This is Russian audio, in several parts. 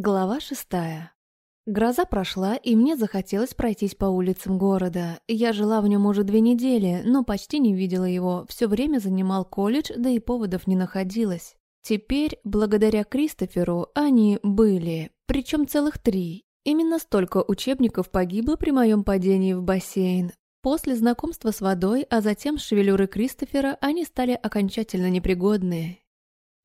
Глава шестая. Гроза прошла, и мне захотелось пройтись по улицам города. Я жила в нем уже две недели, но почти не видела его. Все время занимал колледж, да и поводов не находилось. Теперь, благодаря Кристоферу, они были, причем целых три. Именно столько учебников погибло при моем падении в бассейн. После знакомства с водой, а затем с шевелюрой Кристофера, они стали окончательно непригодные.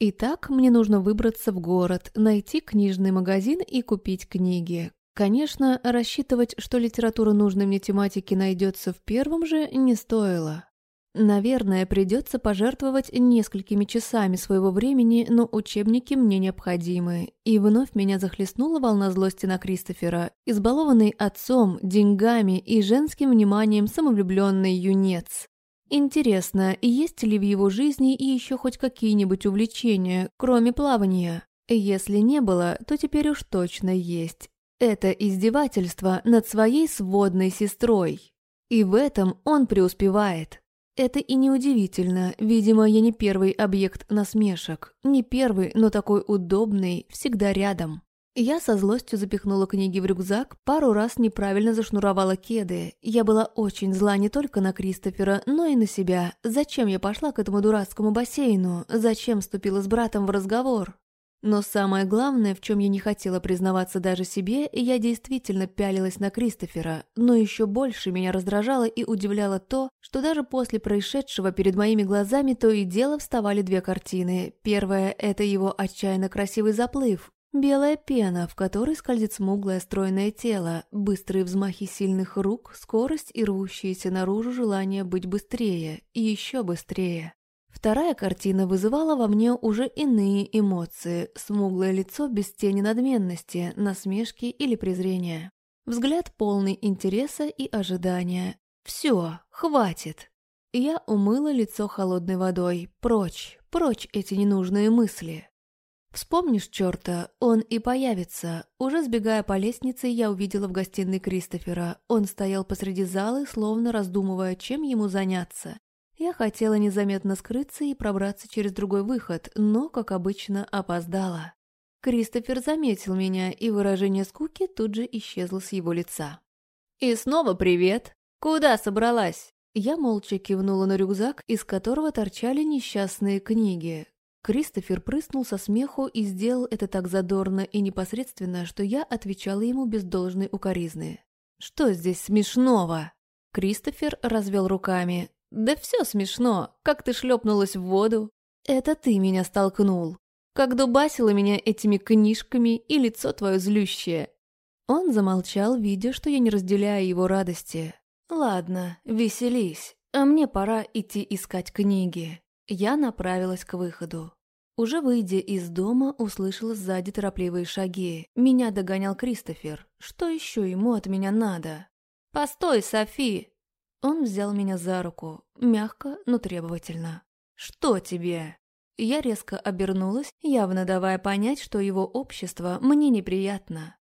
Итак, мне нужно выбраться в город, найти книжный магазин и купить книги. Конечно, рассчитывать, что литература нужной мне тематики найдется в первом же, не стоило. Наверное, придется пожертвовать несколькими часами своего времени, но учебники мне необходимы. И вновь меня захлестнула волна злости на Кристофера, избалованный отцом, деньгами и женским вниманием самовлюбленный юнец. Интересно, есть ли в его жизни и еще хоть какие-нибудь увлечения, кроме плавания? Если не было, то теперь уж точно есть. Это издевательство над своей сводной сестрой. И в этом он преуспевает. Это и неудивительно, видимо, я не первый объект насмешек. Не первый, но такой удобный, всегда рядом. Я со злостью запихнула книги в рюкзак, пару раз неправильно зашнуровала кеды. Я была очень зла не только на Кристофера, но и на себя. Зачем я пошла к этому дурацкому бассейну? Зачем вступила с братом в разговор? Но самое главное, в чем я не хотела признаваться даже себе, я действительно пялилась на Кристофера, но еще больше меня раздражало и удивляло то, что даже после происшедшего перед моими глазами то и дело вставали две картины. Первая – это его отчаянно красивый заплыв, Белая пена, в которой скользит смуглое стройное тело, быстрые взмахи сильных рук, скорость и рвущееся наружу желание быть быстрее и еще быстрее. Вторая картина вызывала во мне уже иные эмоции, смуглое лицо без тени надменности, насмешки или презрения. Взгляд полный интереса и ожидания. «Все, хватит!» Я умыла лицо холодной водой. Прочь, прочь эти ненужные мысли. Вспомнишь черта, он и появится. Уже сбегая по лестнице, я увидела в гостиной Кристофера. Он стоял посреди залы, словно раздумывая, чем ему заняться. Я хотела незаметно скрыться и пробраться через другой выход, но, как обычно, опоздала. Кристофер заметил меня, и выражение скуки тут же исчезло с его лица. «И снова привет! Куда собралась?» Я молча кивнула на рюкзак, из которого торчали несчастные книги. Кристофер прыснул со смеху и сделал это так задорно и непосредственно, что я отвечала ему без должной укоризны. «Что здесь смешного?» Кристофер развел руками. «Да все смешно, как ты шлепнулась в воду. Это ты меня столкнул. Как дубасила меня этими книжками и лицо твое злющее». Он замолчал, видя, что я не разделяю его радости. «Ладно, веселись, а мне пора идти искать книги». Я направилась к выходу. Уже выйдя из дома, услышала сзади торопливые шаги. Меня догонял Кристофер. Что еще ему от меня надо? «Постой, Софи!» Он взял меня за руку, мягко, но требовательно. «Что тебе?» Я резко обернулась, явно давая понять, что его общество мне неприятно.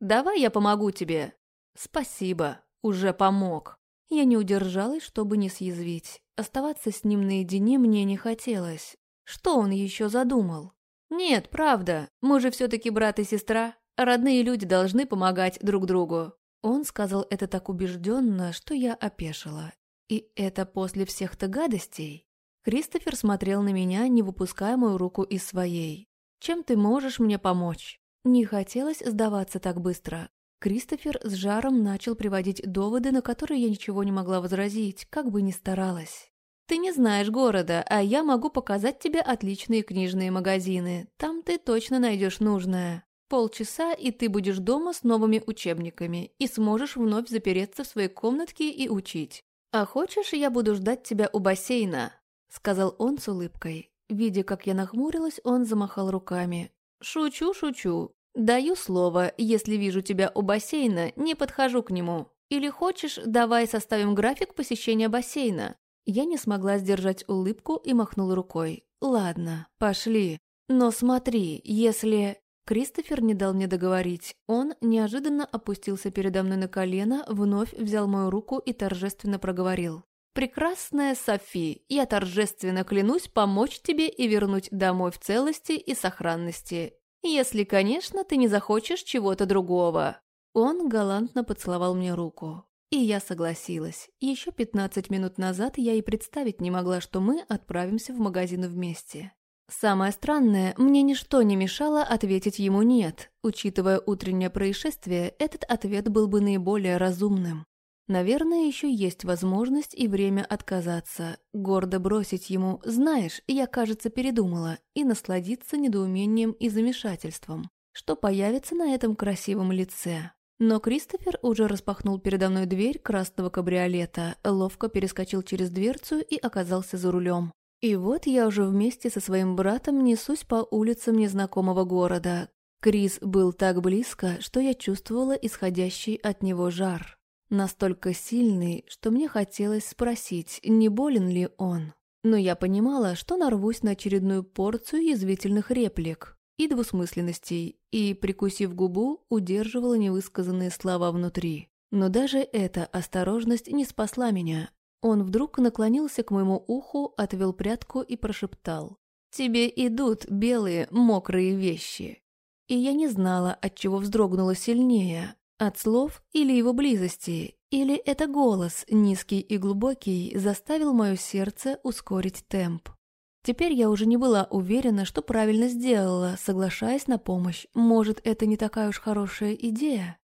«Давай я помогу тебе». «Спасибо, уже помог». Я не удержалась, чтобы не съязвить. Оставаться с ним наедине мне не хотелось. Что он еще задумал? Нет, правда, мы же все-таки брат и сестра. Родные люди должны помогать друг другу. Он сказал это так убежденно, что я опешила. И это после всех-то гадостей? Кристофер смотрел на меня, не выпуская мою руку из своей. «Чем ты можешь мне помочь?» Не хотелось сдаваться так быстро. Кристофер с жаром начал приводить доводы, на которые я ничего не могла возразить, как бы ни старалась. «Ты не знаешь города, а я могу показать тебе отличные книжные магазины. Там ты точно найдешь нужное. Полчаса, и ты будешь дома с новыми учебниками и сможешь вновь запереться в своей комнатке и учить. А хочешь, я буду ждать тебя у бассейна?» Сказал он с улыбкой. Видя, как я нахмурилась, он замахал руками. «Шучу, шучу. «Даю слово, если вижу тебя у бассейна, не подхожу к нему. Или хочешь, давай составим график посещения бассейна». Я не смогла сдержать улыбку и махнула рукой. «Ладно, пошли. Но смотри, если...» Кристофер не дал мне договорить. Он неожиданно опустился передо мной на колено, вновь взял мою руку и торжественно проговорил. «Прекрасная Софи, я торжественно клянусь помочь тебе и вернуть домой в целости и сохранности. Если, конечно, ты не захочешь чего-то другого». Он галантно поцеловал мне руку. И я согласилась. Еще 15 минут назад я и представить не могла, что мы отправимся в магазин вместе. Самое странное, мне ничто не мешало ответить ему «нет». Учитывая утреннее происшествие, этот ответ был бы наиболее разумным. Наверное, еще есть возможность и время отказаться, гордо бросить ему «знаешь, я, кажется, передумала» и насладиться недоумением и замешательством, что появится на этом красивом лице. Но Кристофер уже распахнул передо мной дверь красного кабриолета, ловко перескочил через дверцу и оказался за рулем. И вот я уже вместе со своим братом несусь по улицам незнакомого города. Крис был так близко, что я чувствовала исходящий от него жар. Настолько сильный, что мне хотелось спросить, не болен ли он. Но я понимала, что нарвусь на очередную порцию язвительных реплик и двусмысленностей, и, прикусив губу, удерживала невысказанные слова внутри. Но даже эта осторожность не спасла меня. Он вдруг наклонился к моему уху, отвел прядку и прошептал. «Тебе идут белые, мокрые вещи». И я не знала, от чего вздрогнула сильнее, от слов или его близости, или это голос, низкий и глубокий, заставил мое сердце ускорить темп. Теперь я уже не была уверена, что правильно сделала, соглашаясь на помощь. Может, это не такая уж хорошая идея?